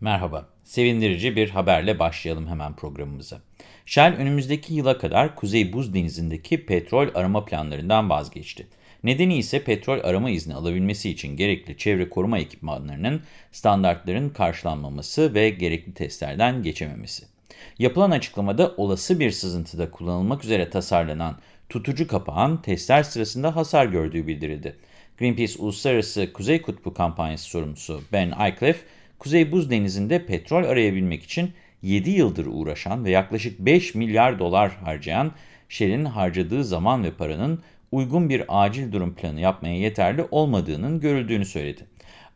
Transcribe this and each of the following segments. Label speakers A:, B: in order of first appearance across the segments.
A: Merhaba, sevindirici bir haberle başlayalım hemen programımıza. Shell önümüzdeki yıla kadar Kuzey Buz Denizi'ndeki petrol arama planlarından vazgeçti. Nedeni ise petrol arama izni alabilmesi için gerekli çevre koruma ekipmanlarının standartların karşılanmaması ve gerekli testlerden geçememesi. Yapılan açıklamada olası bir sızıntıda kullanılmak üzere tasarlanan tutucu kapağın testler sırasında hasar gördüğü bildirildi. Greenpeace Uluslararası Kuzey Kutbu Kampanyası sorumlusu Ben Aycliffe, Kuzey Buz Denizi'nde petrol arayabilmek için 7 yıldır uğraşan ve yaklaşık 5 milyar dolar harcayan Shell'in harcadığı zaman ve paranın uygun bir acil durum planı yapmaya yeterli olmadığının görüldüğünü söyledi.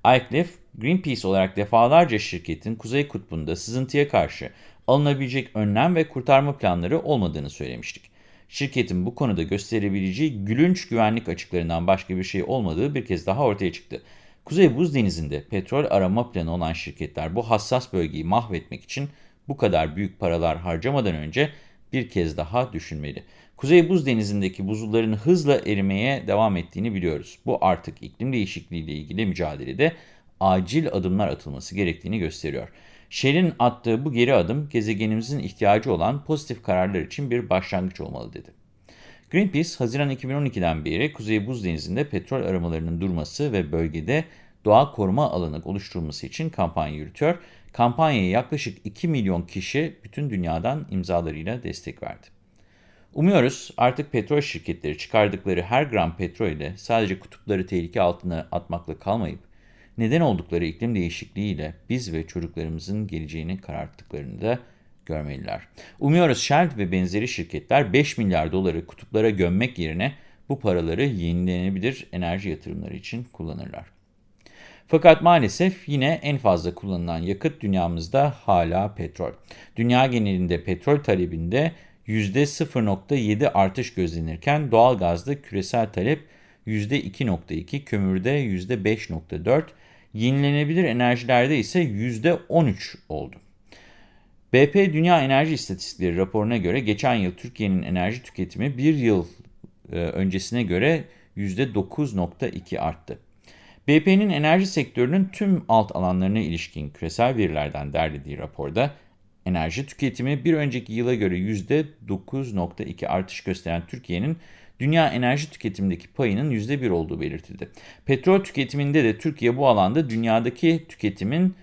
A: Aycliffe, Greenpeace olarak defalarca şirketin Kuzey Kutbu'nda sızıntıya karşı alınabilecek önlem ve kurtarma planları olmadığını söylemiştik. Şirketin bu konuda gösterebileceği gülünç güvenlik açıklarından başka bir şey olmadığı bir kez daha ortaya çıktı. Kuzey Buz Denizi'nde petrol arama planı olan şirketler bu hassas bölgeyi mahvetmek için bu kadar büyük paralar harcamadan önce bir kez daha düşünmeli. Kuzey Buz Denizi'ndeki buzulların hızla erimeye devam ettiğini biliyoruz. Bu artık iklim değişikliği ile ilgili mücadelede acil adımlar atılması gerektiğini gösteriyor. Shell'in attığı bu geri adım gezegenimizin ihtiyacı olan pozitif kararlar için bir başlangıç olmalı dedi. Greenpeace, Haziran 2012'den beri Kuzey Buz Denizi'nde petrol aramalarının durması ve bölgede doğa koruma alanı oluşturulması için kampanya yürütüyor. Kampanyaya yaklaşık 2 milyon kişi bütün dünyadan imzalarıyla destek verdi. Umuyoruz artık petrol şirketleri çıkardıkları her gram petrol ile sadece kutupları tehlike altına atmakla kalmayıp, neden oldukları iklim değişikliğiyle biz ve çocuklarımızın geleceğini kararttıklarını da görmeliler. Umuyoruz Shell ve benzeri şirketler 5 milyar doları kutuplara gömmek yerine bu paraları yenilenebilir enerji yatırımları için kullanırlar. Fakat maalesef yine en fazla kullanılan yakıt dünyamızda hala petrol. Dünya genelinde petrol talebinde %0.7 artış gözlenirken doğalgazda küresel talep %2.2, kömürde %5.4, yenilenebilir enerjilerde ise %13 oldu. BP Dünya Enerji İstatistikleri raporuna göre geçen yıl Türkiye'nin enerji tüketimi bir yıl e, öncesine göre %9.2 arttı. BP'nin enerji sektörünün tüm alt alanlarına ilişkin küresel verilerden derlediği raporda enerji tüketimi bir önceki yıla göre %9.2 artış gösteren Türkiye'nin dünya enerji tüketimindeki payının %1 olduğu belirtildi. Petrol tüketiminde de Türkiye bu alanda dünyadaki tüketimin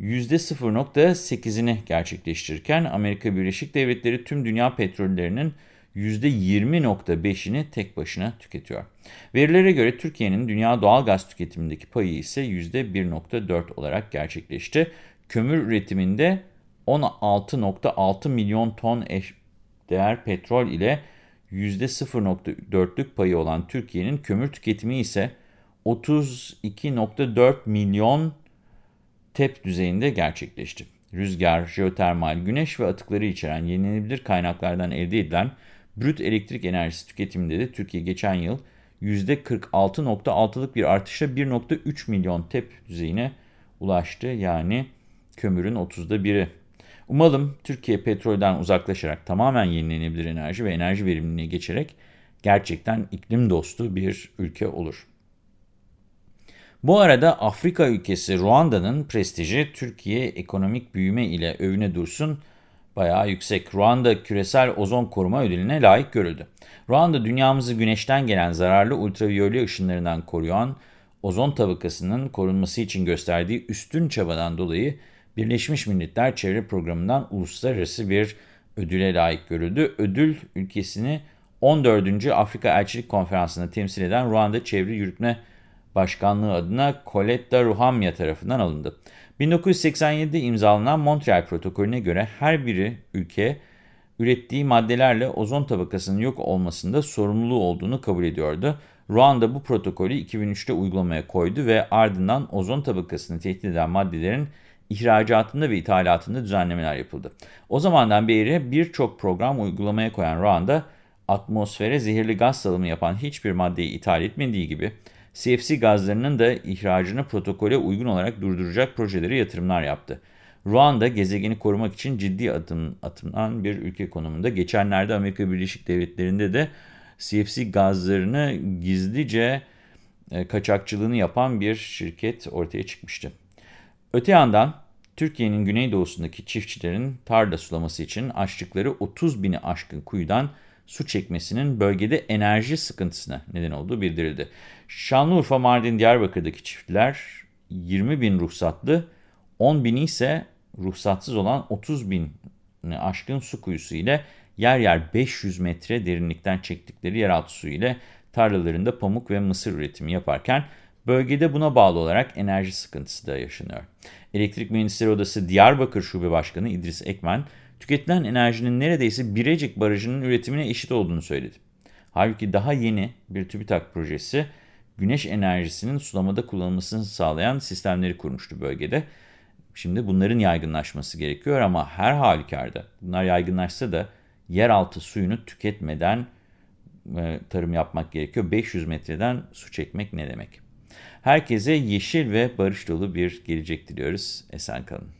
A: %0.8'ini gerçekleştirirken Amerika Birleşik Devletleri tüm dünya petrollerinin %20.5'ini tek başına tüketiyor. Verilere göre Türkiye'nin dünya doğal gaz tüketimindeki payı ise %1.4 olarak gerçekleşti. Kömür üretiminde 16.6 milyon ton eş değer petrol ile %0.4'lük payı olan Türkiye'nin kömür tüketimi ise 32.4 milyon TEP düzeyinde gerçekleşti. Rüzgar, jeotermal, güneş ve atıkları içeren yenilenebilir kaynaklardan elde edilen brüt elektrik enerjisi tüketiminde de Türkiye geçen yıl %46.6'lık bir artışla 1.3 milyon TEP düzeyine ulaştı. Yani kömürün 30'da biri. Umalım Türkiye petrolden uzaklaşarak tamamen yenilenebilir enerji ve enerji verimliliğine geçerek gerçekten iklim dostu bir ülke olur. Bu arada Afrika ülkesi Ruanda'nın prestiji Türkiye ekonomik büyüme ile övüne dursun bayağı yüksek. Ruanda küresel ozon koruma ödülüne layık görüldü. Ruanda dünyamızı güneşten gelen zararlı ultraviyole ışınlarından koruyan ozon tabakasının korunması için gösterdiği üstün çabadan dolayı Birleşmiş Milletler Çevre Programı'ndan uluslararası bir ödüle layık görüldü. Ödül ülkesini 14. Afrika Elçilik Konferansı'nda temsil eden Ruanda Çevre Yürütme Başkanlığı adına Coletta Ruhamya tarafından alındı. 1987'de imzalanan Montreal Protokolü'ne göre her biri ülke ürettiği maddelerle ozon tabakasının yok olmasında sorumlu olduğunu kabul ediyordu. Ruanda bu protokolü 2003'te uygulamaya koydu ve ardından ozon tabakasını tehdit eden maddelerin ihracatında ve ithalatında düzenlemeler yapıldı. O zamandan beri birçok program uygulamaya koyan Ruanda, atmosfere zehirli gaz salımı yapan hiçbir maddeyi ithal etmediği gibi, CFC gazlarının da ihracını protokole uygun olarak durduracak projelere yatırımlar yaptı. Ruanda gezegeni korumak için ciddi adım atılan bir ülke konumunda. Geçenlerde Amerika Birleşik Devletleri'nde de CFC gazlarını gizlice e, kaçakçılığını yapan bir şirket ortaya çıkmıştı. Öte yandan Türkiye'nin güneydoğusundaki çiftçilerin tarla sulaması için açtıkları 30 bini aşkın kuyudan su çekmesinin bölgede enerji sıkıntısına neden olduğu bildirildi. Şanlıurfa, Mardin, Diyarbakır'daki çiftçiler 20 bin ruhsatlı, 10 bini ise ruhsatsız olan 30 bin aşkın su kuyusu ile yer yer 500 metre derinlikten çektikleri yeraltı suyu ile tarlalarında pamuk ve mısır üretimi yaparken bölgede buna bağlı olarak enerji sıkıntısı da yaşanıyor. Elektrik Mühendisleri Odası Diyarbakır Şube Başkanı İdris Ekmen, tüketilen enerjinin neredeyse Birecik Barajı'nın üretimine eşit olduğunu söyledi. Halbuki daha yeni bir TÜBİTAK projesi güneş enerjisinin sulamada kullanılmasını sağlayan sistemleri kurmuştu bölgede. Şimdi bunların yaygınlaşması gerekiyor ama her halükarda bunlar yaygınlaşsa da yeraltı suyunu tüketmeden e, tarım yapmak gerekiyor. 500 metreden su çekmek ne demek? Herkese yeşil ve barış dolu bir gelecek diliyoruz. Esen kalın.